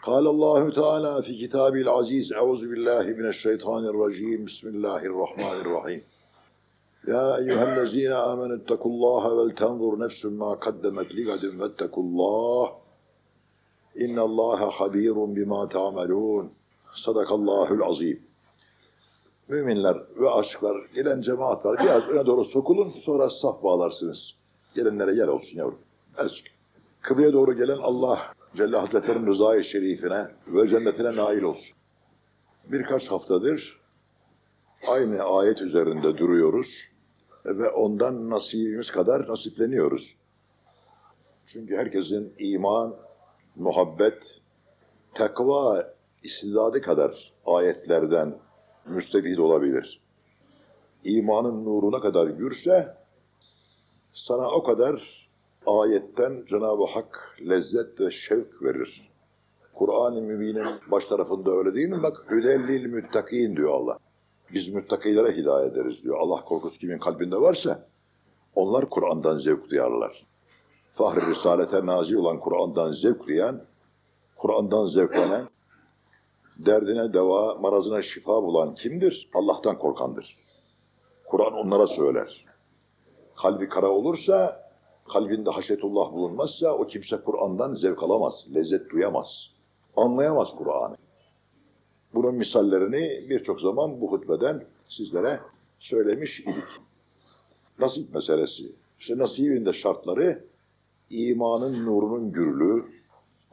قال الله تعالى في كتابه العزيز أعوذ بالله من الشيطان الرجيم بسم الله الرحمن الرحيم يا أيها الذين آمنوا اتقوا الله ولتنظر نفس ما قدمت لغد واتقوا الله إن الله خبير بما تعملون صدق الله العظيم Müminler ve aşklar, gelen cemaatler biraz öne doğru sokulun, sonra saf bağlarsınız. Gelenlere yer olsun yavrum. Azıcık. Kıbleye doğru gelen Allah Celle Hazretleri'nin rızayı şerifine ve cennetine nail olsun. Birkaç haftadır aynı ayet üzerinde duruyoruz ve ondan nasibimiz kadar nasipleniyoruz. Çünkü herkesin iman, muhabbet, takva istidadı kadar ayetlerden müstefid olabilir. İmanın nuruna kadar gürse sana o kadar ayetten Cenab-ı Hak lezzet ve şevk verir. Kur'an-ı Mübin'in baş tarafında öyle değil mi? Bak hüdellil müttakin diyor Allah. Biz müttakilere hidayet ederiz diyor. Allah korkusu kimin kalbinde varsa onlar Kur'an'dan zevk duyarlar. Fahri Risalete nazi olan Kur'an'dan zevk duyan, Kur'an'dan zevklenen, derdine deva, marazına şifa bulan kimdir? Allah'tan korkandır. Kur'an onlara söyler. Kalbi kara olursa, kalbinde haşetullah bulunmazsa o kimse Kur'an'dan zevk alamaz, lezzet duyamaz. Anlayamaz Kur'an'ı. Bunun misallerini birçok zaman bu hutbeden sizlere söylemiş idik. Nasip meselesi. İşte nasibin de şartları imanın nurunun gürlüğü,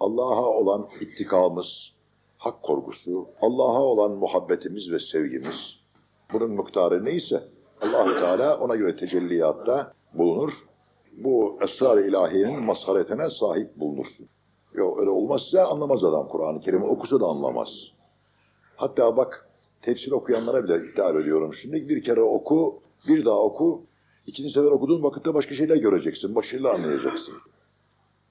Allah'a olan ittikamız, hak korkusu, Allah'a olan muhabbetimiz ve sevgimiz. Bunun miktarı neyse Allahu Teala ona göre tecelliyatta bulunur. Bu esrar-ı ilahiyenin mazharetine sahip bulunursun. Yok öyle olmazsa anlamaz adam Kur'an-ı Kerim'i okusa da anlamaz. Hatta bak tefsir okuyanlara bile hitap ediyorum. Şimdi bir kere oku, bir daha oku. İkinci sefer okuduğun vakitte başka şeyler göreceksin, başka şeyler anlayacaksın.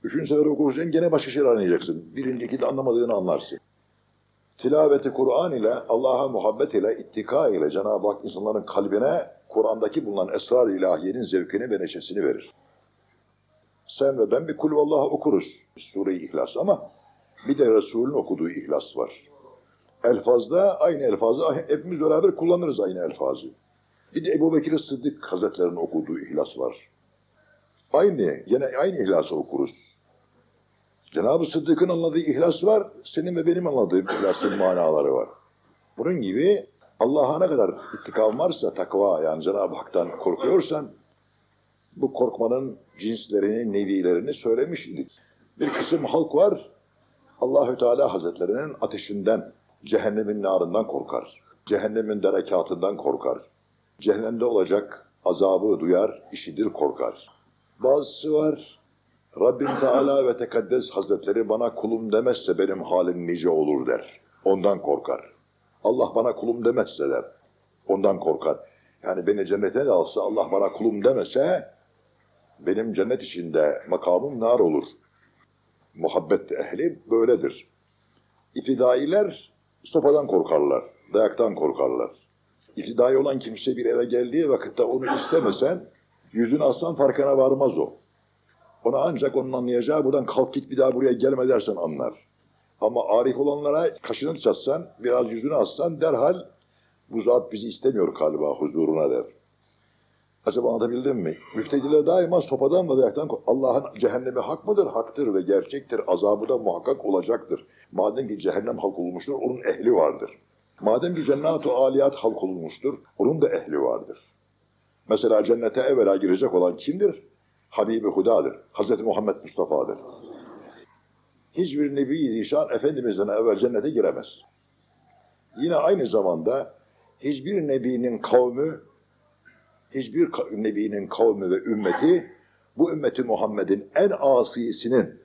Üçüncü sefer okursan gene başka şeyler anlayacaksın. Birinci, ikide anlamadığını anlarsın. Tilaveti Kur'an ile, Allah'a muhabbet ile, ittika ile Cenab-ı Hak insanların kalbine Kur'an'daki bulunan esrar ilahiyenin zevkini ve neşesini verir. Sen ve ben bir kulvallah okuruz Sure-i İhlas ama bir de Resul'ün okuduğu İhlas var. Elfazda aynı elfazı hepimiz beraber kullanırız aynı elfazı. Bir de Ebu Bekir Sıddık Hazretleri'nin okuduğu İhlas var. Aynı, yine aynı İhlas'ı okuruz. Cenab-ı Sıddık'ın anladığı ihlas var, senin ve benim anladığım ihlasın manaları var. Bunun gibi Allah'a ne kadar ittikam varsa takva yani Cenab-ı Hak'tan korkuyorsan bu korkmanın cinslerini, nevilerini söylemiş idik. Bir kısım halk var, Allahü Teala Hazretlerinin ateşinden, cehennemin narından korkar. Cehennemin derekatından korkar. Cehennemde olacak azabı duyar, işidir korkar. Bazısı var, Rabbim Teala ve Tekaddes Hazretleri bana kulum demezse benim halim nice olur der. Ondan korkar. Allah bana kulum demezse der. Ondan korkar. Yani beni cennete de alsa Allah bana kulum demese benim cennet içinde makamım nar olur. Muhabbet ehli böyledir. İptidailer sopadan korkarlar, dayaktan korkarlar. İptidai olan kimse bir eve geldiği vakitte onu istemesen yüzünü aslan farkına varmaz o. Ona ancak onun anlayacağı buradan kalk git bir daha buraya gelme dersen anlar. Ama arif olanlara kaşını çatsan, biraz yüzünü assan derhal bu zat bizi istemiyor galiba huzuruna der. Acaba anlatabildim mi? Müftediler daima sopadan ve dayaktan Allah'ın cehennemi hak mıdır? Haktır ve gerçektir. Azabı da muhakkak olacaktır. Madem ki cehennem halk olmuştur, onun ehli vardır. Madem ki cennet-u aliyat halk olmuştur, onun da ehli vardır. Mesela cennete evvela girecek olan kimdir? Habibi Huda'dır. Hazreti Muhammed Mustafa'dır. Hiçbir Nebi Zişan Efendimiz'den evvel cennete giremez. Yine aynı zamanda hiçbir Nebi'nin kavmi, hiçbir Nebi'nin kavmi ve ümmeti bu ümmeti Muhammed'in en asisinin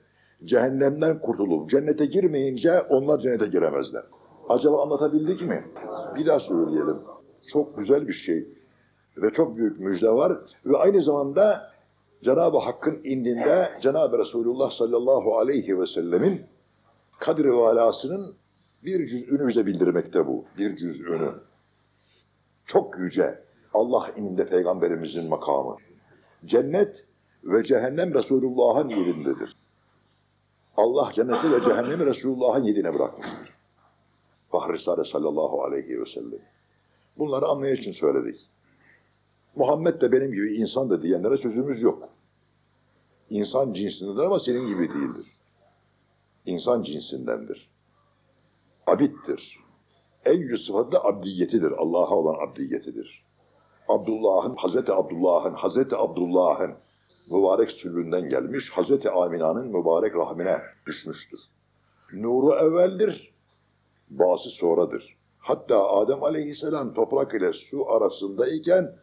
cehennemden kurtulup cennete girmeyince onlar cennete giremezler. Acaba anlatabildik mi? Bir daha söyleyelim. Çok güzel bir şey ve çok büyük müjde var ve aynı zamanda Cenab-ı Hakk'ın indinde Cenab-ı Resulullah sallallahu aleyhi ve sellemin kadri valasının bir cüz'ünü bize bildirmekte bu. Bir cüz'ünü. Çok yüce. Allah indinde Peygamberimizin makamı. Cennet ve cehennem Resulullah'ın yerindedir. Allah cenneti ve cehennemi Resulullah'ın yediğine bırakmıştır. Fahri Risale sallallahu aleyhi ve sellem. Bunları anlayış için söyledik. Muhammed de benim gibi insan da diyenlere sözümüz yok. İnsan cinsindendir ama senin gibi değildir. İnsan cinsindendir. Abittir. En yüce sıfatı da abdiyetidir. Allah'a olan abdiyetidir. Abdullah'ın, Hazreti Abdullah'ın, Hazreti Abdullah'ın mübarek sülbünden gelmiş, Hazreti Amina'nın mübarek rahmine düşmüştür. Nuru evveldir, bası sonradır. Hatta Adem aleyhisselam toprak ile su arasındayken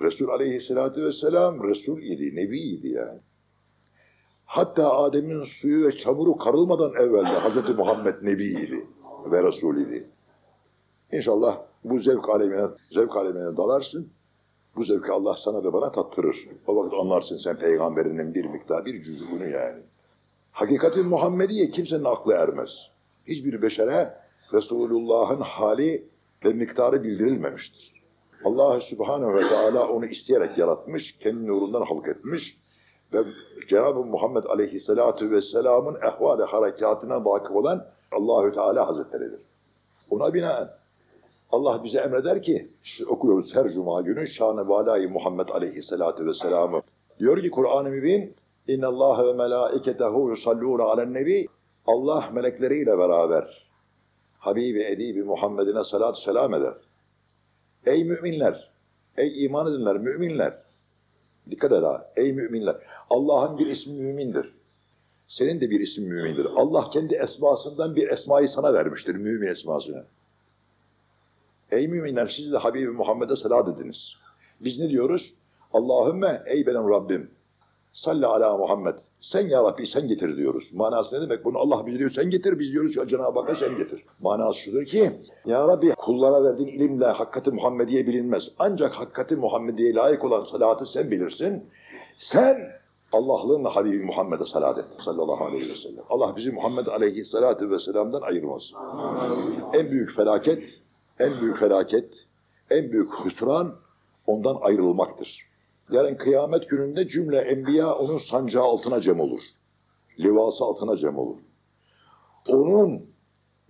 Resul aleyhissalatü vesselam Resul idi, Nebi idi yani. Hatta Adem'in suyu ve çamuru karılmadan evvelde Hazreti Muhammed Nebi idi ve Resul idi. İnşallah bu zevk alemine, zevk alemine dalarsın. Bu zevki Allah sana ve bana tattırır. O vakit anlarsın sen peygamberinin bir miktar, bir cüz'ünü yani. Hakikatin Muhammediye kimsenin aklı ermez. Hiçbir beşere Resulullah'ın hali ve miktarı bildirilmemiştir. Allah Subhanahu ve Teala onu isteyerek yaratmış, kendi nurundan halk etmiş ve Cenab-ı Muhammed Aleyhisselatü Vesselam'ın ehval-i harekatına vakıf olan Allahü Teala Hazretleridir. Ona binaen Allah bize emreder ki, okuyoruz her cuma günü şan-ı valayı Muhammed Aleyhisselatü Vesselam'ı. Diyor ki Kur'an-ı Mübin, Allah ve melâiketehu yusallûne alen nebi. Allah melekleriyle beraber Habibi Edibi Muhammed'ine salatü selam eder. Ey müminler, ey iman edinler, müminler. Dikkat et ha, ey müminler. Allah'ın bir ismi mümindir. Senin de bir isim mümindir. Allah kendi esmasından bir esmayı sana vermiştir, mümin esmasını. Ey müminler siz de Habibi Muhammed'e salat ediniz. Biz ne diyoruz? Allahümme ey benim Rabbim salli ala Muhammed. Sen ya Rabbi sen getir diyoruz. Manası ne demek? Bunu Allah bize diyor sen getir. Biz diyoruz ki Cenab-ı Hakk'a sen getir. Manası şudur ki ya Rabbi kullara verdiğin ilimle hakikati Muhammediye bilinmez. Ancak hakikati Muhammediye layık olan salatı sen bilirsin. Sen Allah'lığınla Habibi Muhammed'e salat et sallallahu aleyhi ve sellem. Allah bizi Muhammed aleyhissalatu vesselam'dan ayırmaz. En büyük felaket en büyük felaket, en büyük hüsran ondan ayrılmaktır. Yarın kıyamet gününde cümle enbiya onun sancağı altına cem olur. Livası altına cem olur. Onun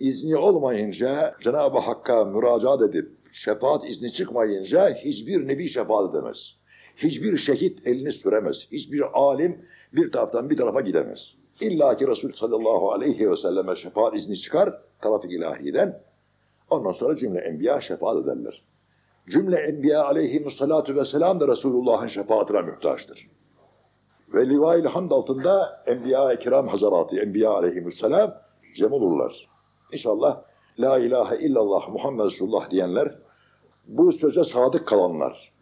izni olmayınca Cenab-ı Hakk'a müracaat edip şefaat izni çıkmayınca hiçbir nebi şefaat edemez. Hiçbir şehit elini süremez. Hiçbir alim bir taraftan bir tarafa gidemez. İlla ki Resul sallallahu aleyhi ve selleme şefaat izni çıkar tarafı ilahiden. Ondan sonra cümle enbiya şefaat ederler. Cümle enbiya aleyhimussalatu vesselam da Resulullah'ın şefaatine muhtaçtır. Ve liva-i hamd altında enbiya-i kiram hazaratı, enbiya aleyhimusselam cem olurlar. İnşallah la ilahe illallah Muhammed Resulullah diyenler, bu söze sadık kalanlar,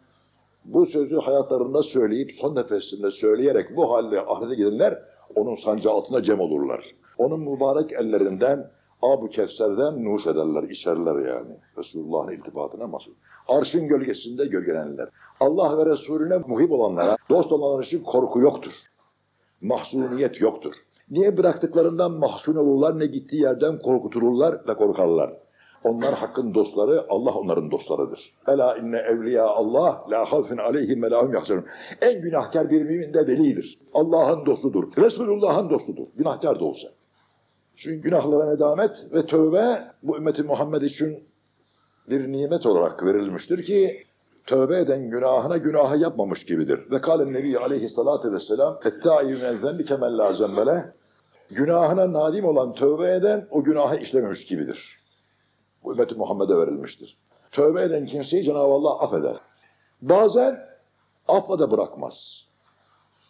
bu sözü hayatlarında söyleyip son nefesinde söyleyerek bu halde ahirete gidenler onun sancağı altında cem olurlar. Onun mübarek ellerinden Abu Kevser'den nuş ederler, içerler yani. Resulullah'ın iltifatına mahsus. Arşın gölgesinde gölgelenirler. Allah ve Resulüne muhib olanlara, dost olanlar için korku yoktur. Mahzuniyet yoktur. Niye bıraktıklarından mahzun olurlar, ne gittiği yerden korkutulurlar ve korkarlar. Onlar hakkın dostları, Allah onların dostlarıdır. Ela inne evliya Allah la havfin aleyhim ve lahum yahzanun. En günahkar bir mümin de velidir. Allah'ın dostudur. Resulullah'ın dostudur. Günahkar da olsa. Çünkü günahlara nedamet ve tövbe bu ümmeti Muhammed için bir nimet olarak verilmiştir ki tövbe eden günahına günahı yapmamış gibidir. Ve kâlen nebi aleyhissalâtu vesselâm ettâi menzen kemel günahına nadim olan tövbe eden o günahı işlememiş gibidir. Bu ümmeti Muhammed'e verilmiştir. Tövbe eden kimseyi Cenab-ı Allah affeder. Bazen affa da bırakmaz.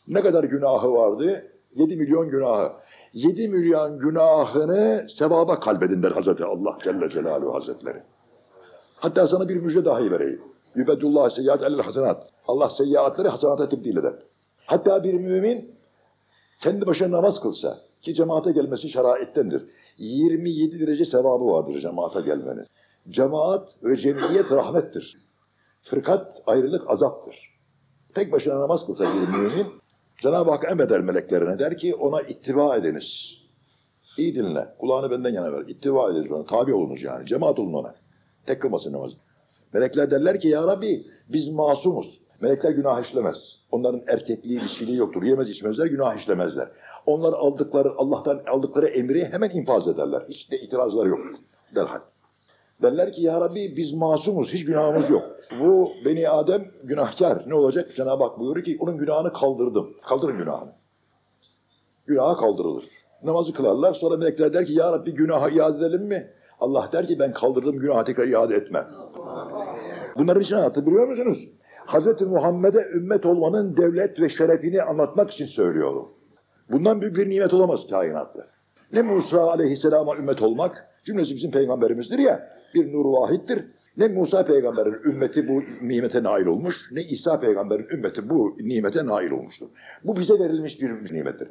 Ne kadar günahı vardı? 7 milyon günahı. 7 milyon günahını sevaba kalbedin der Hazreti Allah Celle Celaluhu Hazretleri. Hatta sana bir müjde dahi vereyim. Yübedullah seyyiat el hasenat. Allah seyyiatları hasenata tebdil eder. Hatta bir mümin kendi başına namaz kılsa ki cemaate gelmesi şeraittendir. 27 derece sevabı vardır cemaate gelmenin. Cemaat ve cemiyet rahmettir. Fırkat ayrılık azaptır. Tek başına namaz kılsa bir mümin Cenab-ı Hak emreder meleklerine der ki ona ittiba ediniz. İyi dinle. Kulağını benden yana ver. İttiba ediniz ona. Tabi olunuz yani. Cemaat olun ona. Tek kılmasın namazı. Melekler derler ki ya Rabbi biz masumuz. Melekler günah işlemez. Onların erkekliği, dişiliği yoktur. Yemez içmezler, günah işlemezler. Onlar aldıkları Allah'tan aldıkları emri hemen infaz ederler. Hiç de itirazları yok derhal. Derler ki ya Rabbi biz masumuz, hiç günahımız yok. Bu beni Adem günahkar. Ne olacak? Cenab-ı Hak buyuruyor ki onun günahını kaldırdım. Kaldırın günahını. Günaha kaldırılır. Namazı kılarlar. Sonra melekler der ki ya Rabbi günahı iade edelim mi? Allah der ki ben kaldırdım günahı tekrar iade etmem. Bunların için anlattı biliyor musunuz? Hz. Muhammed'e ümmet olmanın devlet ve şerefini anlatmak için söylüyorum. Bundan büyük bir nimet olamaz kainatta. Ne Musa aleyhisselama ümmet olmak, cümlesi bizim peygamberimizdir ya, bir nur vahittir. Ne Musa peygamberin ümmeti bu nimete nail olmuş, ne İsa peygamberin ümmeti bu nimete nail olmuştur. Bu bize verilmiş bir nimettir.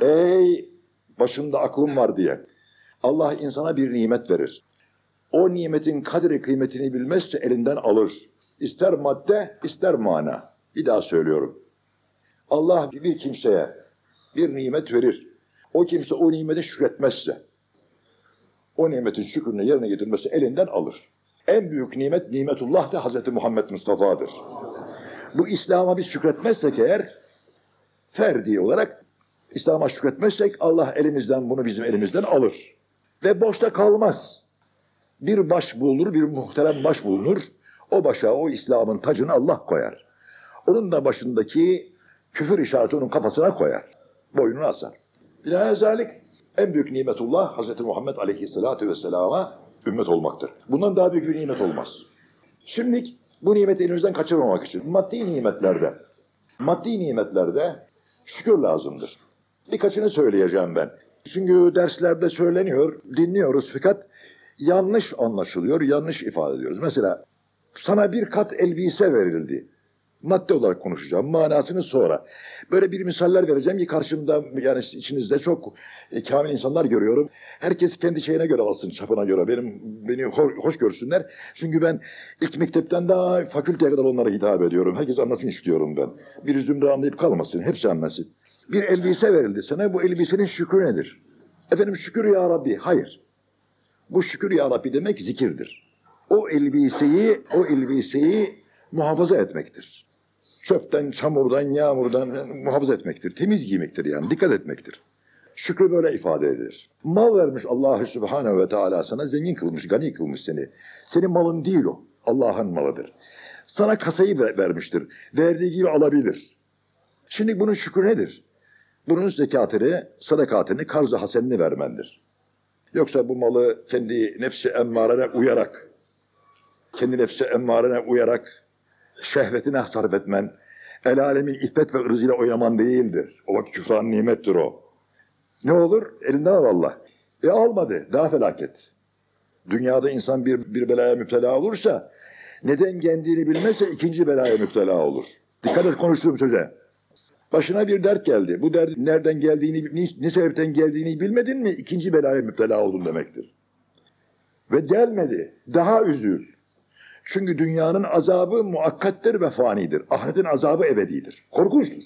Ey başında aklım var diye. Allah insana bir nimet verir. O nimetin kadri kıymetini bilmezse elinden alır. İster madde, ister mana. Bir daha söylüyorum. Allah bir kimseye bir nimet verir. O kimse o nimete şükretmezse, o nimetin şükrünü yerine getirmesi elinden alır. En büyük nimet nimetullah da Hz. Muhammed Mustafa'dır. Bu İslam'a biz şükretmezsek eğer, ferdi olarak İslam'a şükretmezsek Allah elimizden bunu bizim elimizden alır. Ve boşta kalmaz. Bir baş bulunur, bir muhterem baş bulunur. O başa o İslam'ın tacını Allah koyar. Onun da başındaki küfür işareti onun kafasına koyar. Boynunu asar. Bilahazalik en büyük nimetullah Hz. Muhammed Aleyhisselatü Vesselam'a ümmet olmaktır. Bundan daha büyük bir nimet olmaz. Şimdi bu nimeti elimizden kaçırmamak için maddi nimetlerde, maddi nimetlerde şükür lazımdır. Birkaçını söyleyeceğim ben. Çünkü derslerde söyleniyor, dinliyoruz fakat yanlış anlaşılıyor, yanlış ifade ediyoruz. Mesela sana bir kat elbise verildi. Madde olarak konuşacağım. Manasını sonra. Böyle bir misaller vereceğim ki karşımda yani içinizde çok e, kamil insanlar görüyorum. Herkes kendi şeyine göre alsın, çapına göre. Benim beni hoş, hoş görsünler. Çünkü ben ilk mektepten daha fakülteye kadar onlara hitap ediyorum. Herkes anlasın istiyorum ben. Bir zümre anlayıp kalmasın. Hepsi anlasın. Bir elbise verildi sana. Bu elbisenin şükrü nedir? Efendim şükür ya Rabbi. Hayır. Bu şükür ya Rabbi demek zikirdir. O elbiseyi, o elbiseyi muhafaza etmektir. Çöpten, çamurdan, yağmurdan muhafaza etmektir. Temiz giymektir yani, dikkat etmektir. Şükrü böyle ifade edilir. Mal vermiş Allahü Subhanehu ve Teala sana zengin kılmış, gani kılmış seni. Senin malın değil o, Allah'ın malıdır. Sana kasayı vermiştir. Verdiği gibi alabilir. Şimdi bunun şükrü nedir? Bunun zekatını, sadakatini, karz-ı hasenini vermendir. Yoksa bu malı kendi nefsi emmarene uyarak, kendi nefsi emmarene uyarak şehvetine sarf etmen, el alemin iffet ve ırzıyla oynaman değildir. O vakit küfran nimettir o. Ne olur? Elinden al Allah. E almadı. Daha felaket. Dünyada insan bir, bir belaya müptela olursa, neden geldiğini bilmezse ikinci belaya müptela olur. Dikkat et konuştuğum söze. Başına bir dert geldi. Bu dert nereden geldiğini, ne sebepten geldiğini bilmedin mi? İkinci belaya müptela oldun demektir. Ve gelmedi. Daha üzül. Çünkü dünyanın azabı muakkattir ve fanidir. Ahiretin azabı ebedidir. Korkunçtur.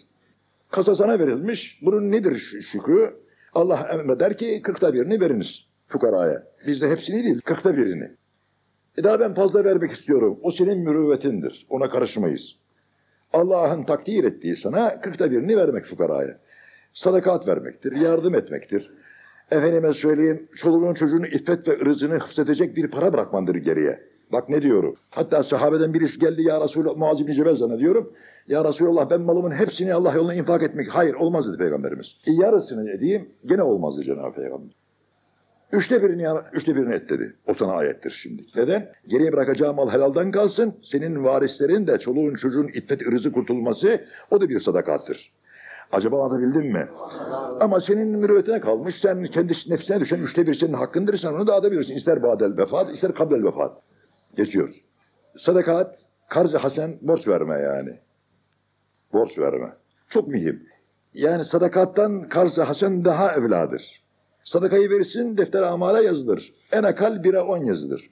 Kasa sana verilmiş. Bunun nedir şükrü? Allah emreder ki kırkta birini veriniz fukaraya. Biz de hepsini değil, kırkta birini. E daha ben fazla vermek istiyorum. O senin mürüvvetindir. Ona karışmayız. Allah'ın takdir ettiği sana kırkta birini vermek fukaraya. Sadakat vermektir, yardım etmektir. Efendime söyleyeyim, çoluğun çocuğun iffet ve ırzını hıfzedecek bir para bırakmandır geriye. Bak ne diyorum. Hatta sahabeden birisi geldi ya Resulallah Muaz İbni Cebel zannediyorum. Ya Resulallah ben malımın hepsini Allah yoluna infak etmek. Hayır olmaz dedi Peygamberimiz. E, yarısını edeyim gene olmazdı Cenab-ı Peygamber. Üçte birini, üçte birini et dedi. O sana ayettir şimdi. Neden? Geriye bırakacağım mal helaldan kalsın. Senin varislerin de çoluğun çocuğun iffet ırızı kurtulması o da bir sadakattır. Acaba anlatabildim mi? Ama senin mürüvvetine kalmış. Sen kendi nefsine düşen üçte bir senin hakkındır. Sen onu dağıtabilirsin. İster badel vefat, ister kablel vefat. Geçiyoruz. Sadakat, karz-ı hasen, borç verme yani. Borç verme. Çok mühim. Yani sadakattan karz-ı hasen daha evladır. Sadakayı verirsin, defter amala yazılır. En akal bire on yazılır.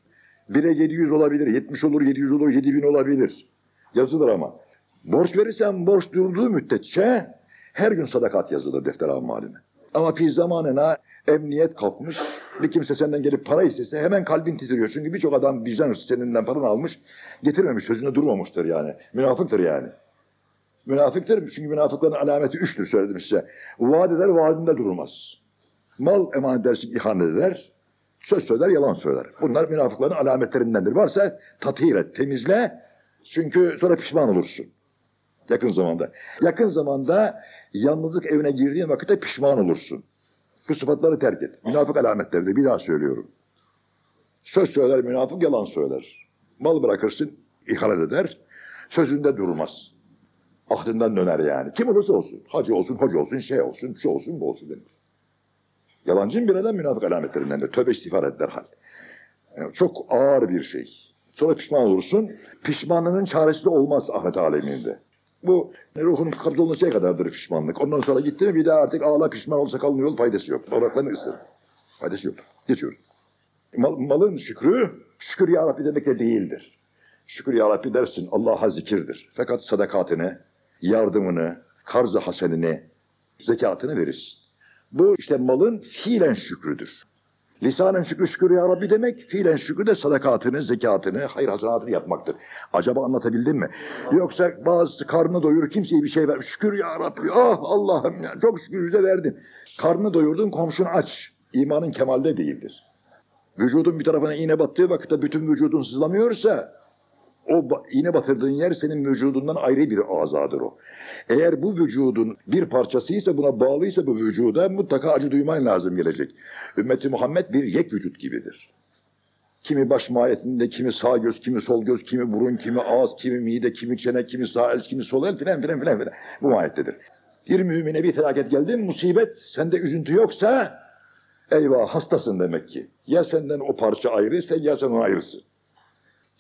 Bire yedi yüz olabilir, yetmiş olur, yedi yüz olur, yedi bin olabilir. Yazılır ama. Borç verirsen borç durduğu müddetçe her gün sadakat yazılır defter amaline. Ama fi zamanına emniyet kalkmış. Bir kimse senden gelip para istese hemen kalbin titriyor. Çünkü birçok adam vicdan hırsı seninden paranı almış. Getirmemiş, sözünde durmamıştır yani. Münafıktır yani. Münafıktır. Çünkü münafıkların alameti üçtür söyledim size. Vaat eder, vaadinde durmaz. Mal emanet edersin, ihanet eder. Söz söyler, yalan söyler. Bunlar münafıkların alametlerindendir. Varsa tathir et, temizle. Çünkü sonra pişman olursun. Yakın zamanda. Yakın zamanda yalnızlık evine girdiğin vakitte pişman olursun. Bu sıfatları terk et. Münafık alametleridir. Bir daha söylüyorum. Söz söyler münafık, yalan söyler. Mal bırakırsın, ihanet eder. Sözünde durmaz. Ahdından döner yani. Kim olursa olsun. Hacı olsun, hoca olsun, şey olsun, şu olsun, bu olsun denir. Yalancının bir adam münafık alametlerinden Tövbe istiğfar et derhal. Yani çok ağır bir şey. Sonra pişman olursun. Pişmanlığının çaresi de olmaz ahiret aleminde. Bu ruhun kabz oluncaya kadardır pişmanlık. Ondan sonra gitti mi bir daha artık ağla pişman olsa kalın yol faydası yok. Oraklarını ısır. Faydası yok. Geçiyoruz. Mal, malın şükrü, şükür ya Rabbi demek de değildir. Şükür ya Rabbi dersin Allah'a zikirdir. Fakat sadakatini, yardımını, karz-ı hasenini, zekatını verirsin. Bu işte malın fiilen şükrüdür. Lisanen şükrü şükür ya Rabbi demek, fiilen şükrü de sadakatını, zekatını, hayır hasenatını yapmaktır. Acaba anlatabildim mi? Yoksa bazı karnını doyurur, kimseye bir şey ver. Şükür ya Rabbi, ah Allah'ım ya, çok şükür bize verdin. Karnını doyurdun, komşun aç. İmanın kemalde değildir. Vücudun bir tarafına iğne battığı vakitte bütün vücudun sızlamıyorsa o iğne batırdığın yer senin vücudundan ayrı bir azadır o. Eğer bu vücudun bir parçasıysa buna bağlıysa bu vücuda mutlaka acı duyman lazım gelecek. Ümmeti Muhammed bir yek vücut gibidir. Kimi baş mahiyetinde, kimi sağ göz, kimi sol göz, kimi burun, kimi ağız, kimi mide, kimi çene, kimi sağ el, kimi sol el filan filan filan filan. Bu mahiyettedir. Bir mümine bir felaket geldi, musibet, sende üzüntü yoksa eyvah hastasın demek ki. Ya senden o parça ayrıysa ya sen ayrısın.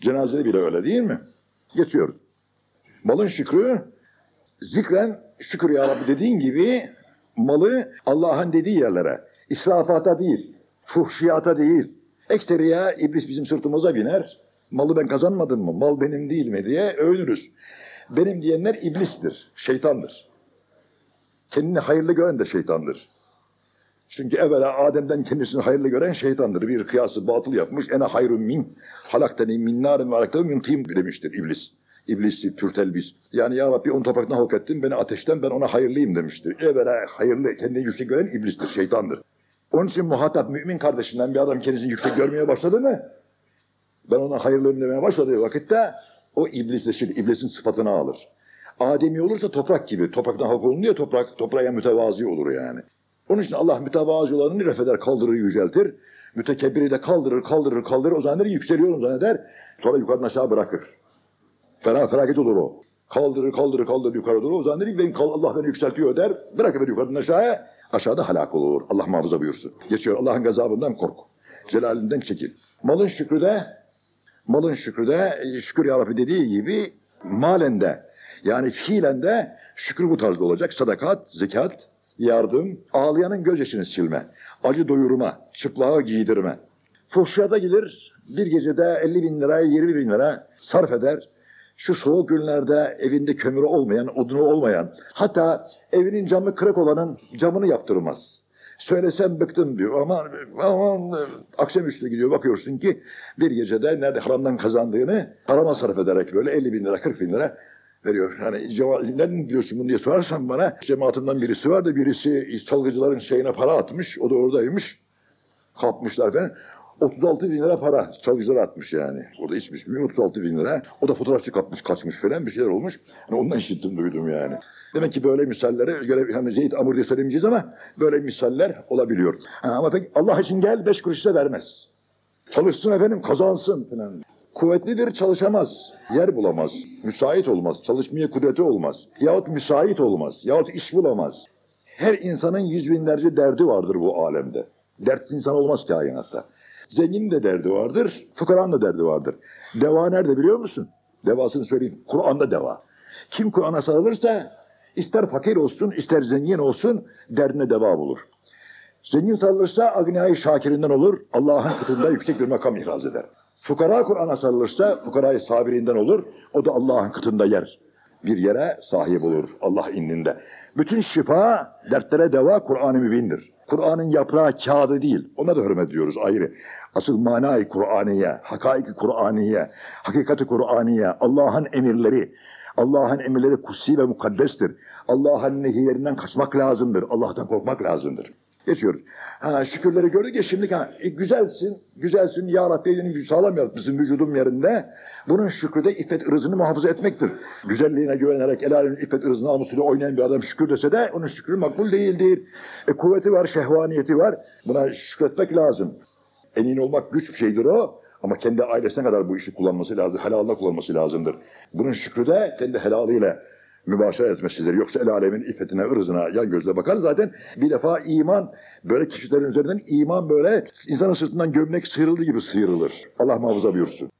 Cenazede bile öyle değil mi? Geçiyoruz. Malın şükrü, zikren şükür ya Rabbi dediğin gibi malı Allah'ın dediği yerlere, israfata değil, fuhşiyata değil. Ekseriya iblis bizim sırtımıza biner. Malı ben kazanmadım mı, mal benim değil mi diye övünürüz. Benim diyenler iblistir, şeytandır. Kendini hayırlı gören de şeytandır. Çünkü evvela Adem'den kendisini hayırlı gören şeytandır. Bir kıyası batıl yapmış. Ene hayrun min halakteni min narin ve halakteni min demiştir iblis. İblisi pürtelbis. Yani ya Rabbi onu topraktan halk ettin, beni ateşten, ben ona hayırlıyım demiştir. Evvela hayırlı, kendini yüksek gören iblistir, şeytandır. Onun için muhatap mümin kardeşinden bir adam kendisini yüksek görmeye başladı mı, ben ona hayırlıyım demeye başladığı vakitte o iblisleşir, iblisin sıfatını alır. Ademi olursa toprak gibi, topraktan halk olunca ya toprak, toprağa mütevazi olur yani. Onun için Allah mütevazi olanını refeder, kaldırır, yüceltir. Mütekebbiri de kaldırır, kaldırır, kaldırır. O zanneder yükseliyorum zanneder. Sonra yukarıdan aşağı bırakır. Fena felaket olur o. Kaldırır, kaldırır, kaldırır yukarı doğru. O zanneder kal- Allah beni yükseltiyor der. Bırakıverir yukarıdan aşağıya. Aşağıda helak olur. Allah muhafaza buyursun. Geçiyor. Allah'ın gazabından kork. Celalinden çekil. Malın şükrü de malın şükrü de e, şükür ya dediği gibi malen de yani fiilen de şükür bu tarzda olacak. Sadakat, zekat, yardım, ağlayanın gözyaşını silme, acı doyurma, çıplağı giydirme. Fuhşiyata gelir bir gecede 50 bin liraya 20 bin lira sarf eder. Şu soğuk günlerde evinde kömürü olmayan, odunu olmayan, hatta evinin camı kırık olanın camını yaptırmaz. Söylesem bıktım diyor. Aman, aman akşamüstü gidiyor bakıyorsun ki bir gecede nerede haramdan kazandığını harama sarf ederek böyle 50 bin lira 40 bin lira veriyor. Hani cema- nereden biliyorsun bunu diye sorarsan bana cemaatimden birisi var da birisi çalgıcıların şeyine para atmış. O da oradaymış. Kapmışlar falan. 36 bin lira para çalgıcılara atmış yani. Orada içmiş mi 36 bin lira. O da fotoğrafçı kapmış kaçmış falan bir şeyler olmuş. Hani ondan işittim duydum yani. Demek ki böyle misallere göre hani Zeyd Amur diye söylemeyeceğiz ama böyle misaller olabiliyor. Ha, ama peki Allah için gel beş kuruş vermez. Çalışsın efendim kazansın falan. Kuvvetlidir çalışamaz. Yer bulamaz. Müsait olmaz. Çalışmaya kudreti olmaz. Yahut müsait olmaz. Yahut iş bulamaz. Her insanın yüz binlerce derdi vardır bu alemde. Dertsiz insan olmaz kainatta. Zenginin de derdi vardır, fukaranın da derdi vardır. Deva nerede biliyor musun? Devasını söyleyeyim. Kur'an'da deva. Kim Kur'an'a sarılırsa ister fakir olsun ister zengin olsun derdine deva bulur. Zengin sarılırsa Agniyayı Şakirinden olur. Allah'ın kıtında yüksek bir makam ihraz eder. Fukara Kur'an'a sarılırsa fukarayı sabirinden olur. O da Allah'ın kıtında yer. Bir yere sahip olur Allah indinde. Bütün şifa, dertlere deva Kur'an-ı Mübin'dir. Kur'an'ın yaprağı kağıdı değil. Ona da hürmet ediyoruz ayrı. Asıl manayı Kur'aniye, hakaiki Kur'aniye, hakikati Kur'aniye, Allah'ın emirleri, Allah'ın emirleri kutsi ve mukaddestir. Allah'ın nehirlerinden kaçmak lazımdır. Allah'tan korkmak lazımdır. Geçiyoruz. Ha, şükürleri gördük ya şimdi ha, e, güzelsin, güzelsin ya Rabbi bir sağlam yaratmışsın vücudum yerinde. Bunun şükrü de iffet ırzını muhafaza etmektir. Güzelliğine güvenerek el alemin iffet ırzını namusuyla oynayan bir adam şükür dese de onun şükrü makbul değildir. E, kuvveti var, şehvaniyeti var. Buna şükretmek lazım. Emin olmak güç bir şeydir o. Ama kendi ailesine kadar bu işi kullanması lazım. Helalına kullanması lazımdır. Bunun şükrü de kendi helalıyla mübaşere etmesidir. Yoksa el alemin iffetine, ırzına yan gözle bakar. Zaten bir defa iman, böyle kişilerin üzerinden iman böyle insanın sırtından gömlek sıyrıldığı gibi sıyrılır. Allah muhafaza buyursun.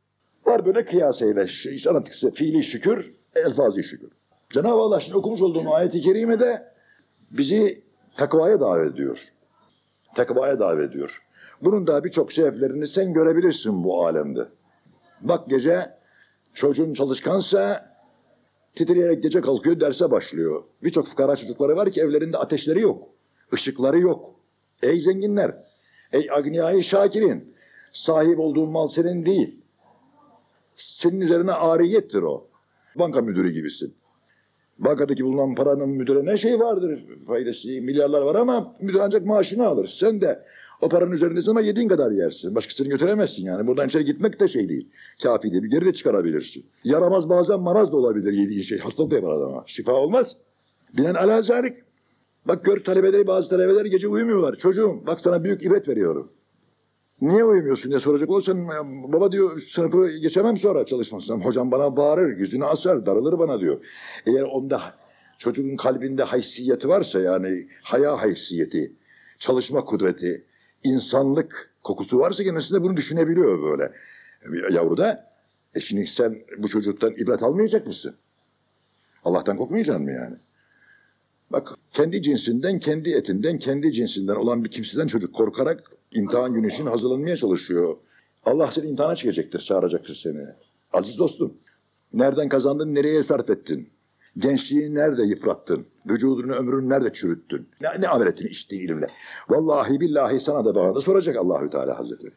Var böyle kıyaseyle, sanatçısı fiili şükür, elfazi şükür. Cenab-ı Allah şimdi okumuş olduğum ayet-i kerimede bizi takvaya davet ediyor. Takvaya davet ediyor. Bunun da birçok sebeplerini sen görebilirsin bu alemde. Bak gece çocuğun çalışkansa titreyerek gece kalkıyor derse başlıyor. Birçok fukara çocukları var ki evlerinde ateşleri yok. ışıkları yok. Ey zenginler, ey agniyayı şakirin, sahip olduğun mal senin değil. Senin üzerine ariyettir o. Banka müdürü gibisin. Bankadaki bulunan paranın müdüre ne şey vardır faydası, milyarlar var ama müdür ancak maaşını alır. Sen de o paranın üzerindesin ama yediğin kadar yersin. Başkasını götüremezsin yani. Buradan içeri gitmek de şey değil. Kafi değil. Geri de çıkarabilirsin. Yaramaz bazen maraz da olabilir yediğin şey. Hastalık da yapar adama. Şifa olmaz. Binen ala zalik. Bak gör talebeleri bazı talebeler gece uyumuyorlar. Çocuğum bak sana büyük ibret veriyorum. Niye uyumuyorsun diye soracak olursan baba diyor sınıfı geçemem sonra çalışmasam. Hocam bana bağırır, yüzünü asar, darılır bana diyor. Eğer onda çocuğun kalbinde haysiyeti varsa yani haya haysiyeti, çalışma kudreti, insanlık kokusu varsa kendisinde bunu düşünebiliyor böyle. Yavru da e şimdi sen bu çocuktan ibret almayacak mısın? Allah'tan korkmayacaksın mı yani? Bak kendi cinsinden, kendi etinden, kendi cinsinden olan bir kimseden çocuk korkarak imtihan günü için hazırlanmaya çalışıyor. Allah seni imtihana çekecektir, çağıracaktır seni. Aziz dostum, nereden kazandın, nereye sarf ettin? Gençliğini nerede yıprattın? Vücudunu, ömrünü nerede çürüttün? Ne, ne amel ettin içtiğin ilimle? Vallahi billahi sana da bana da soracak Allahü Teala Hazretleri.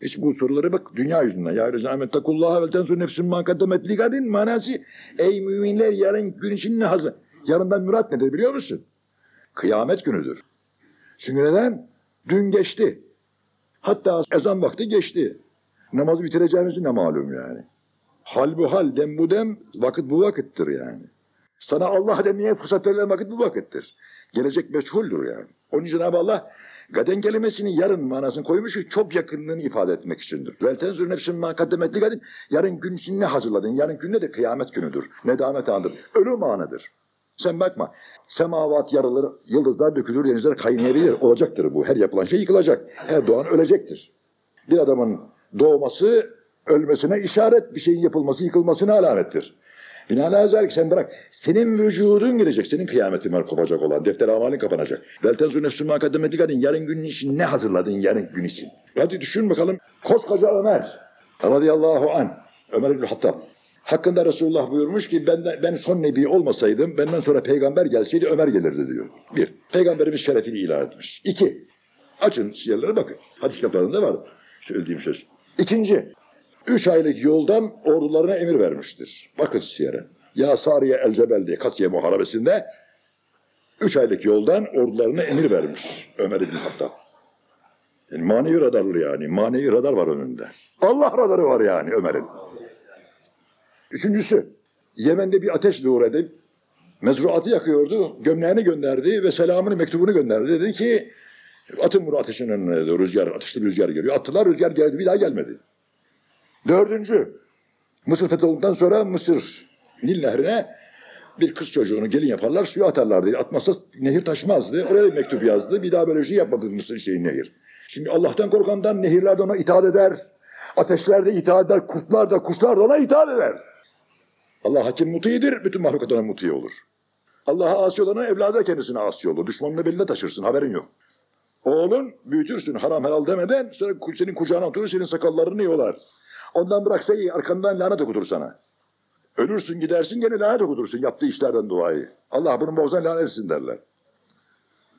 Hiç bu soruları bak dünya yüzünden. Ya Rezâmet takullaha vel tensur nefsün mâ kaddemet ligadin manası. Ey müminler yarın gün için ne hazır? Yarından mürat nedir biliyor musun? Kıyamet günüdür. Çünkü neden? Dün geçti. Hatta ezan vakti geçti. Namazı bitireceğimizi ne malum yani. Hal bu hal, dem bu dem, vakit bu vakittir yani. Sana Allah demeye fırsat verilen vakit bu vakittir. Gelecek meçhuldür yani. Onun için Cenab-ı Allah gaden kelimesini yarın manasını koymuş ki çok yakınlığını ifade etmek içindir. Vel tenzür nefsin ma kaddemetli gadin. Yarın gün için ne hazırladın? Yarın gün nedir? Kıyamet günüdür. Nedamet anıdır. Ölüm anıdır. Sen bakma. Semavat yarılır, yıldızlar dökülür, denizler kaynayabilir. Olacaktır bu. Her yapılan şey yıkılacak. Her doğan ölecektir. Bir adamın doğması ölmesine işaret, bir şeyin yapılması yıkılmasına alamettir. Binaenaleyh sen bırak. Senin vücudun gelecek. Senin kıyametin var kopacak olan. Defter amalin kapanacak. Veltenzu nefsün makademeti kadın. Yarın gün için ne hazırladın yarın gün için? Hadi düşün bakalım. Koskoca Ömer. Radıyallahu an. Ömer İbni Hattab. Hakkında Resulullah buyurmuş ki ben, ben son nebi olmasaydım benden sonra peygamber gelseydi Ömer gelirdi diyor. Bir, peygamberimiz şerefini ilan etmiş. İki, açın siyerlere bakın. Hadis kitaplarında var söylediğim söz. İkinci, üç aylık yoldan ordularına emir vermiştir. Bakın siyere. Ya Sariye El Cebel diye Kasiye Muharebesi'nde üç aylık yoldan ordularına emir vermiş Ömer İbni Hattab. Yani manevi radarlı yani. Manevi radar var önünde. Allah radarı var yani Ömer'in. Üçüncüsü, Yemen'de bir ateş zuhur edip mezruatı yakıyordu, gömleğini gönderdi ve selamını, mektubunu gönderdi. Dedi ki, atın bunu ateşin önüne rüzgar, ateşli bir rüzgar geliyor. Attılar, rüzgar geldi, bir daha gelmedi. Dördüncü, Mısır fethi sonra Mısır Nil Nehri'ne bir kız çocuğunu gelin yaparlar, suya atarlardı. Atmasa nehir taşmazdı. Oraya bir mektup yazdı. Bir daha böyle bir şey yapmadı Mısır şeyi nehir. Şimdi Allah'tan korkandan nehirler de ona itaat eder. Ateşler de itaat eder. Kurtlar da kuşlar da ona itaat eder. Allah hakim mutidir, bütün mahlukat ona muti olur. Allah'a asi olanın evladı kendisine asi olur. Düşmanını belinde taşırsın, haberin yok. Oğlun büyütürsün haram helal demeden sonra senin kucağına oturur, senin sakallarını yolar. Ondan bıraksa iyi, arkandan lanet okutur sana. Ölürsün gidersin gene lanet okutursun yaptığı işlerden duayı. Allah bunu bozan lanet etsin derler.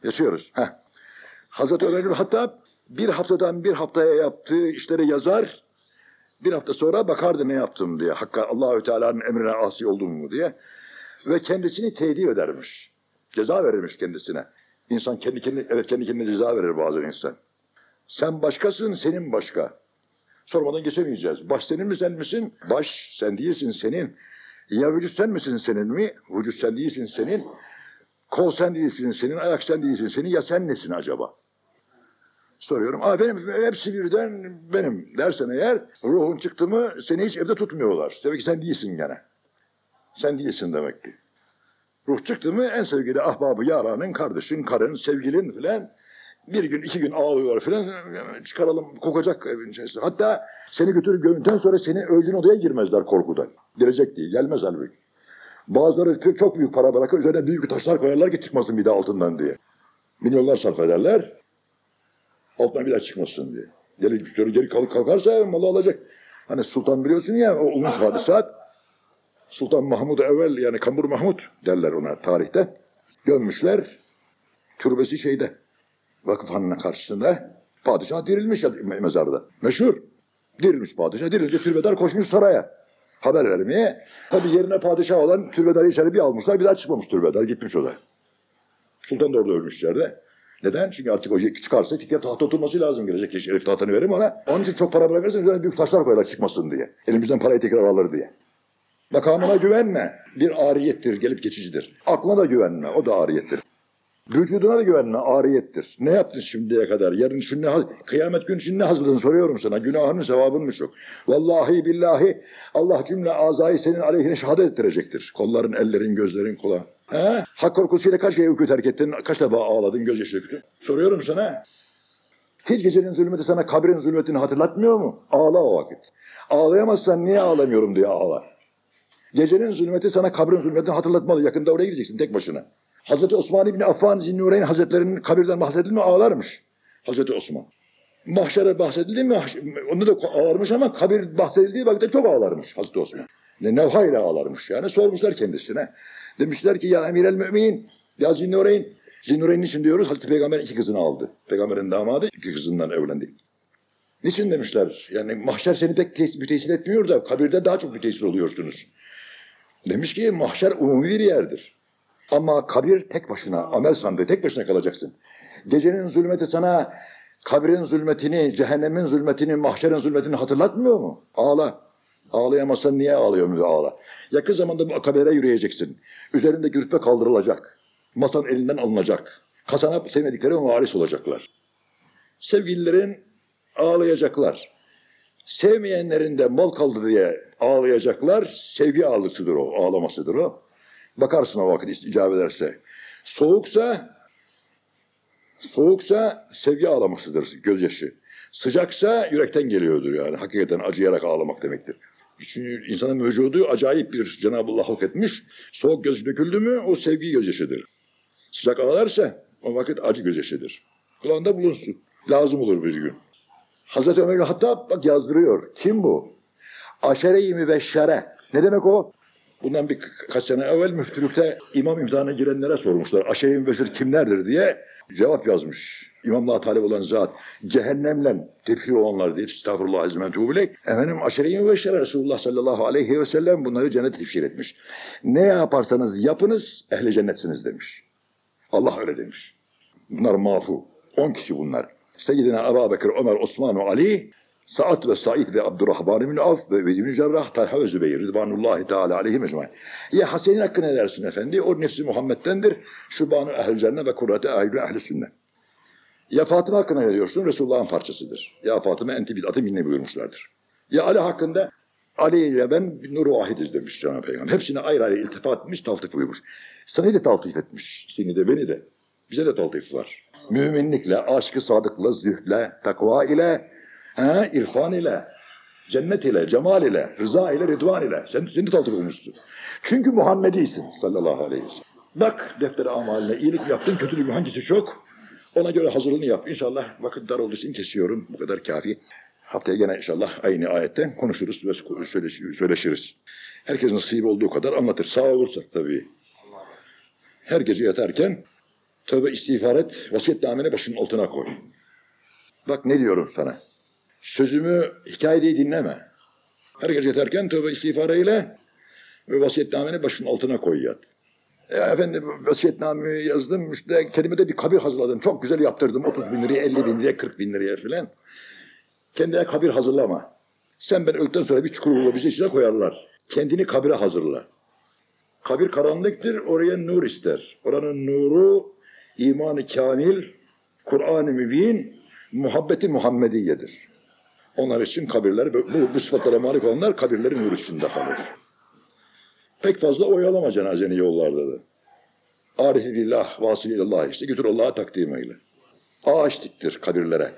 Yaşıyoruz. Heh. Hazreti Ömer hatta bir haftadan bir haftaya yaptığı işleri yazar, Bir hafta sonra bakardı ne yaptım diye. Hakka Allahü Teala'nın emrine asi oldum mu diye. Ve kendisini tedip edermiş. Ceza verirmiş kendisine. İnsan kendi kendine, evet kendi kendine ceza verir bazen insan. Sen başkasın, senin başka. Sormadan geçemeyeceğiz. Baş senin mi sen misin? Baş sen değilsin senin. Ya vücut sen misin senin mi? Vücut sen değilsin senin. Kol sen değilsin senin, ayak sen değilsin senin. Ya sen nesin acaba? Soruyorum. Aa benim hepsi birden benim dersen eğer ruhun çıktı mı seni hiç evde tutmuyorlar. Demek ki sen değilsin gene. Sen değilsin demek ki. Ruh çıktı mı en sevgili ahbabı yaranın, kardeşin, karın, sevgilin filan bir gün iki gün ağlıyorlar filan çıkaralım kokacak evin içerisinde. Hatta seni götürüp gömünden sonra seni öldüğün odaya girmezler korkudan. Girecek diye gelmez halbuki. Bazıları çok büyük para bırakır üzerine büyük taşlar koyarlar ki çıkmasın bir daha altından diye. Milyonlar sarf ederler. Altından bir daha çıkmasın diye. Geri, geri, geri kalk, kalkarsa malı alacak. Hani sultan biliyorsun ya o olmuş hadisat. Sultan Mahmud evvel yani Kambur Mahmud derler ona tarihte. Gömmüşler. Türbesi şeyde. Vakıfhanının karşısında. Padişah dirilmiş mezarda. Meşhur. Dirilmiş padişah. Dirilince türbedar koşmuş saraya. Haber vermeye. Tabi yerine padişah olan türbedarı içeri bir almışlar. Bir daha çıkmamış türbedar. Gitmiş o da. Sultan da orada ölmüş yerde. Neden? Çünkü artık o çıkarsa tekrar tahta oturması lazım gelecek. Herif tahtını verir ona? Onun için çok para bırakırsın üzerine büyük taşlar koyarlar çıkmasın diye. Elimizden parayı tekrar alır diye. Makamına güvenme. Bir ariyettir, gelip geçicidir. Aklına da güvenme, o da ariyettir. Vücuduna da güvenme, ariyettir. Ne yaptın şimdiye kadar? Yarın şu ne, kıyamet günü için ne hazırladın soruyorum sana. Günahının sevabın mı çok? Vallahi billahi Allah cümle azayı senin aleyhine şehadet ettirecektir. Kolların, ellerin, gözlerin, kulağın. He? Hak korkusuyla kaç kere uyku terk ettin, kaç defa ağladın, gözyaşı döktün? Soruyorum sana. Hiç gecenin zulmeti sana kabrin zulmetini hatırlatmıyor mu? Ağla o vakit. Ağlayamazsan niye ağlamıyorum diye ağla. Gecenin zulmeti sana kabrin zulmetini hatırlatmalı. Yakında oraya gideceksin tek başına. Hazreti Osman İbni Affan Zinnureyn Hazretlerinin kabirden bahsedildi mi ağlarmış. Hazreti Osman. Mahşere bahsedildi mi onda da ağlarmış ama kabir bahsedildiği vakitte çok ağlarmış Hazreti Osman. Ne nevhayla ağlarmış yani sormuşlar kendisine. Demişler ki ya emir el mümin ya Zinnureyn. Zinnureyn için diyoruz Hazreti Peygamber iki kızını aldı. Peygamberin damadı iki kızından evlendi. Niçin demişler? Yani mahşer seni pek müteessir etmiyor da kabirde daha çok müteessir oluyorsunuz. Demiş ki mahşer umumi bir yerdir. Ama kabir tek başına, amel sandığı tek başına kalacaksın. Gecenin zulmeti sana kabrin zulmetini, cehennemin zulmetini, mahşerin zulmetini hatırlatmıyor mu? Ağla. Ağlayamazsan niye ağlıyor diye ağla. Yakın zamanda bu akabelere yürüyeceksin. Üzerindeki rütbe kaldırılacak. Masan elinden alınacak. Kasana sevmedikleri varis olacaklar. Sevgililerin ağlayacaklar. Sevmeyenlerin de mal kaldı diye ağlayacaklar. Sevgi ağlısıdır o, ağlamasıdır o. Bakarsın o vakit icap ederse. Soğuksa soğuksa sevgi ağlamasıdır gözyaşı. Sıcaksa yürekten geliyordur yani. Hakikaten acıyarak ağlamak demektir. Çünkü insanın vücudu acayip bir Cenab-ı Allah halk etmiş. Soğuk göz döküldü mü o sevgi gözyaşıdır. Sıcak ağlarsa o vakit acı gözyaşıdır. Kulağında bulunsun. Lazım olur bir gün. Hazreti Ömer hatta bak yazdırıyor. Kim bu? Aşere-i mübeşşere. Ne demek o? Bundan bir kaç sene evvel müftülükte imam imtihanına girenlere sormuşlar. Aşere-i mübeşşer kimlerdir diye cevap yazmış. İmamlığa talep olan zat. Cehennemle tepşir olanlar diye. Estağfurullah azmen tuğbilek. Efendim aşere-i mübeşşere Resulullah sallallahu aleyhi ve sellem bunları cennet tepşir etmiş. Ne yaparsanız yapınız ehli cennetsiniz demiş. Allah öyle demiş. Bunlar mafu. On kişi bunlar. Seyyidina Ebu Bekir, Ömer, Osman ve Ali, Sa'd ve Said ve Abdurrahman bin Avf ve Velid bin Cerrah, Talha ve Zübeyir, Rıdvanullahi Teala aleyhi mecmain. Ya Hasen'in hakkı ne dersin efendi? O nefsi Muhammed'dendir. Şubanı ehl cennet ve kurrate ahilu ehl sünnet. Ya Fatıma hakkında ne diyorsun? Resulullah'ın parçasıdır. Ya Fatıma enti bid'atı minne buyurmuşlardır. Ya Ali hakkında Ali ile ben nur-u vahidiz demiş Cenab-ı Peygamber. Hepsine ayrı ayrı iltifat etmiş, taltif buyurmuş. Seni de taltif etmiş. Seni de beni de. Bize de taltif var. Müminlikle, aşkı sadıkla, zühdle, takva ile, he, irfan ile, cennet ile, cemal ile, rıza ile, ridvan ile. Sen, seni taltif olmuşsun. Çünkü Muhammedisin sallallahu aleyhi ve sellem. Bak defteri amaline iyilik yaptın, kötülük hangisi çok? Ona göre hazırlığını yap. İnşallah vakit dar olduğu için kesiyorum. Bu kadar kafi. Haftaya gene inşallah aynı ayetten konuşuruz ve söyleş- söyleşiriz. Herkes nasip olduğu kadar anlatır. Sağ olursak tabii. Her gece yatarken tövbe istiğfar et, vasiyetnameni başının altına koy. Bak ne diyorum sana. Sözümü, hikayeyi dinleme. Her gece yatarken tövbe istiğfar eyle ve vasiyetnameni başının altına koy yat. E, efendim vasiyetnameyi yazdım işte kendime bir kabir hazırladım. Çok güzel yaptırdım 30 bin liraya 50 bin liraya 40 bin liraya filan. Kendine kabir hazırlama. Sen ben öldükten sonra bir çukur bulup bizi içine koyarlar. Kendini kabire hazırla. Kabir karanlıktır, oraya nur ister. Oranın nuru imanı kamil, Kur'an-ı Mübin, muhabbeti Muhammediyedir. Onlar için kabirler, bu, bu sıfatlara malik olanlar kabirlerin nur içinde kalır. Pek fazla oyalama cenazeni yollarda da. Arifi billah, vasıl ilallah işte götür Allah'a takdim eyle. Ağaç diktir kabirlere.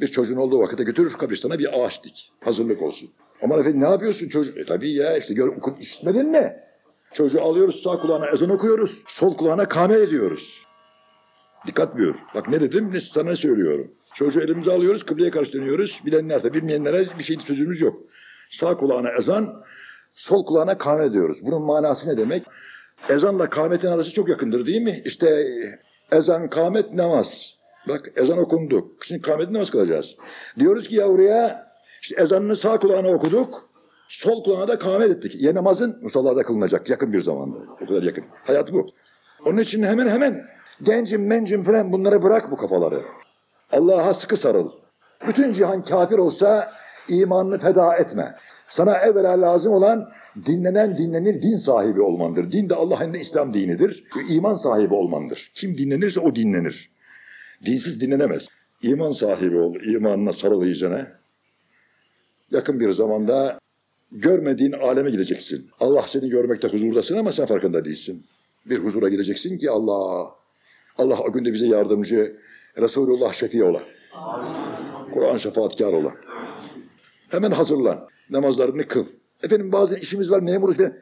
Bir çocuğun olduğu vakitte götürür kabristana bir ağaç dik. Hazırlık olsun. Aman efendim ne yapıyorsun çocuk? E tabii ya işte gör, oku, işitmedin mi? Çocuğu alıyoruz sağ kulağına ezan okuyoruz. Sol kulağına kame ediyoruz. Dikkat buyur. Bak ne dedim sana söylüyorum. Çocuğu elimize alıyoruz kıbleye karşı dönüyoruz. Bilenler de bilmeyenlere bir şey sözümüz yok. Sağ kulağına ezan, sol kulağına kame ediyoruz. Bunun manası ne demek? Ezanla kametin arası çok yakındır değil mi? İşte ezan, kamet, namaz. Bak ezan okundu. Şimdi kamet namaz kılacağız. Diyoruz ki yavruya işte ezanını sağ kulağına okuduk. Sol kulağına da kamet ettik. Ya namazın musallada kılınacak yakın bir zamanda. O kadar yakın. Hayat bu. Onun için hemen hemen gencim mencim falan bunları bırak bu kafaları. Allah'a sıkı sarıl. Bütün cihan kafir olsa imanını feda etme. Sana evvela lazım olan dinlenen dinlenir din sahibi olmandır. Din de Allah'ın İslam dinidir. İman sahibi olmandır. Kim dinlenirse o dinlenir. Dinsiz dinlenemez. İman sahibi ol, imanına sarıl iyicene. Yakın bir zamanda görmediğin aleme gideceksin. Allah seni görmekte huzurdasın ama sen farkında değilsin. Bir huzura gideceksin ki Allah, Allah o günde bize yardımcı, Resulullah şefi ola. Kur'an şefaatkar ola. Hemen hazırlan. Namazlarını kıl. Efendim bazen işimiz var memuruz falan.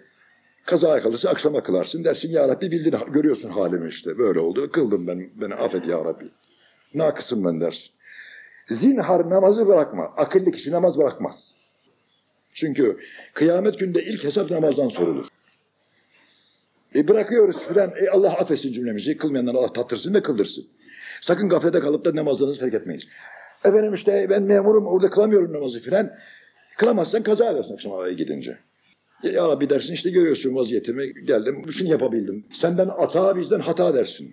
Kazaya kalırsa akşama kılarsın. Dersin ya Rabbi bildin görüyorsun halimi işte. Böyle oldu. Kıldım ben. Beni affet ya Rabbi. Nakısım ben dersin. Zinhar namazı bırakma. Akıllı kişi namaz bırakmaz. Çünkü kıyamet günde ilk hesap namazdan sorulur. E bırakıyoruz filan. E Allah affetsin cümlemizi. Kılmayanlar Allah tattırsın ve kıldırsın. Sakın gaflete kalıp da namazlarınızı terk etmeyin. Efendim işte ben memurum orada kılamıyorum namazı filan. Kılamazsan kaza edersin akşam havaya gidince. Ya Rabbi dersin işte görüyorsun vaziyetimi geldim şunu yapabildim. Senden hata bizden hata dersin.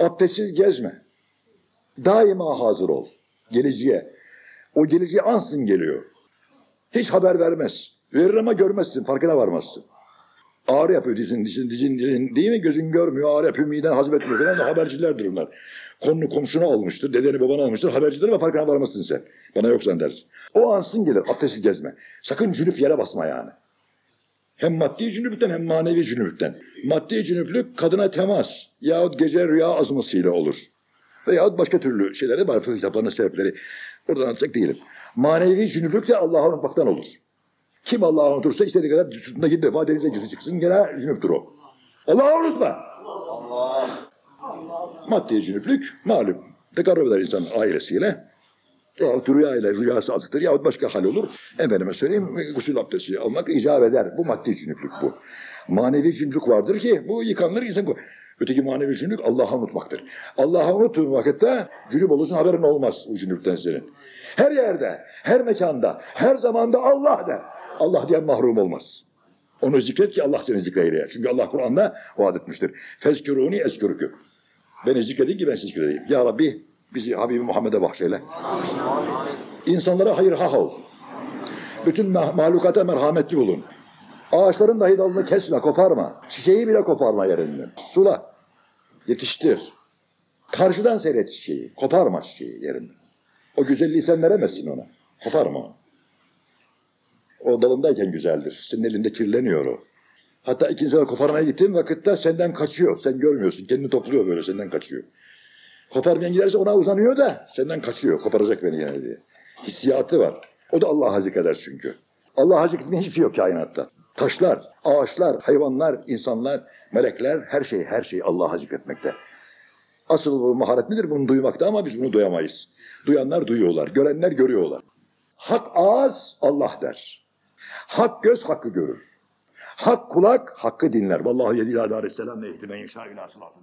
Abdestsiz gezme. Daima hazır ol. Geleceğe. O geleceğe ansın geliyor. Hiç haber vermez. Verir ama görmezsin. Farkına varmazsın. Ağrı yapıyor dizin, dizin, dizin, dizin değil mi? Gözün görmüyor, ağrı yapıyor, miden hazmetmiyor falan da habercilerdir bunlar. Konunu komşunu almıştır, dedeni babanı almıştır, haberciler ama farkına varmazsın sen. Bana yoksan dersin. O ansın gelir, abdestsiz gezme. Sakın cünüp yere basma yani. Hem maddi cünüplükten hem manevi cünüplükten. Maddi cünüplük kadına temas yahut gece rüya azmasıyla olur. Veyahut başka türlü şeyleri var, fıkıh kitaplarının sebepleri. Oradan anlatacak değilim. Manevi cünüplük de Allah'ı unutmaktan olur. Kim Allah'ı unutursa istediği kadar sütunda gidip defa denize girse çıksın gene cünüptür o. Allah'ı unutma. Maddi cünüplük malum. Tekarrub eder insan ailesiyle. Yahut rüyayla rüyası azıktır yahut başka hal olur. Efendime söyleyeyim gusül abdesti almak icap eder. Bu maddi cünüplük bu. Manevi cünüplük vardır ki bu yıkanır insan bu. Öteki manevi cünüplük Allah'ı unutmaktır. Allah'ı unuttuğun vakitte cünüp olursun haberin olmaz o cünüpten senin. Her yerde, her mekanda, her zamanda Allah der. Allah diyen mahrum olmaz. Onu zikret ki Allah seni zikreyle. Çünkü Allah Kur'an'da vaat etmiştir. Fezkürûni eskürükü. Beni zikredin ki ben sizi zikredeyim. Ya Rabbi bizi Habibi Muhammed'e bahşeyle. İnsanlara hayır ha ol. Bütün mahlukata merhametli olun. Ağaçların dahi dalını kesme, koparma. Çiçeği bile koparma yerinden. Sula. Yetiştir. Karşıdan seyret çiçeği. Koparma çiçeği yerinden. O güzelliği sen veremezsin ona. Koparma. O dalındayken güzeldir. Senin elinde kirleniyor o. Hatta ikinci sefer koparmaya gittiğin vakitte senden kaçıyor. Sen görmüyorsun. Kendini topluyor böyle senden kaçıyor. Koparmayan giderse ona uzanıyor da senden kaçıyor. Koparacak beni yine diye. Hissiyatı var. O da Allah'a zikreder çünkü. Allah'a zikretmeyen hiçbir şey yok kainatta. Taşlar, ağaçlar, hayvanlar, insanlar, melekler her şey her şey Allah'a zikretmekte. Asıl bu maharet nedir? Bunu duymakta ama biz bunu duyamayız. Duyanlar duyuyorlar, görenler görüyorlar. Hak ağız Allah der. Hak göz hakkı görür. Hak kulak hakkı dinler. Vallahi yedi aleyhisselam ve ihtimeyin şahilâ sılatı